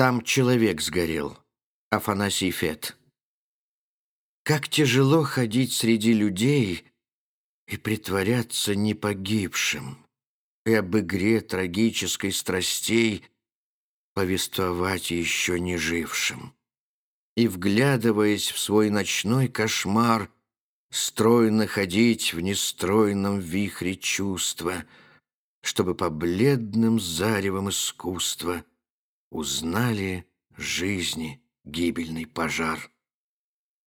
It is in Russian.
Там человек сгорел. Афанасий Фет. Как тяжело ходить среди людей и притворяться не погибшим, и об игре трагической страстей повествовать еще не жившим. И, вглядываясь в свой ночной кошмар, стройно ходить в нестройном вихре чувства, чтобы по бледным заревам искусства узнали жизни гибельный пожар.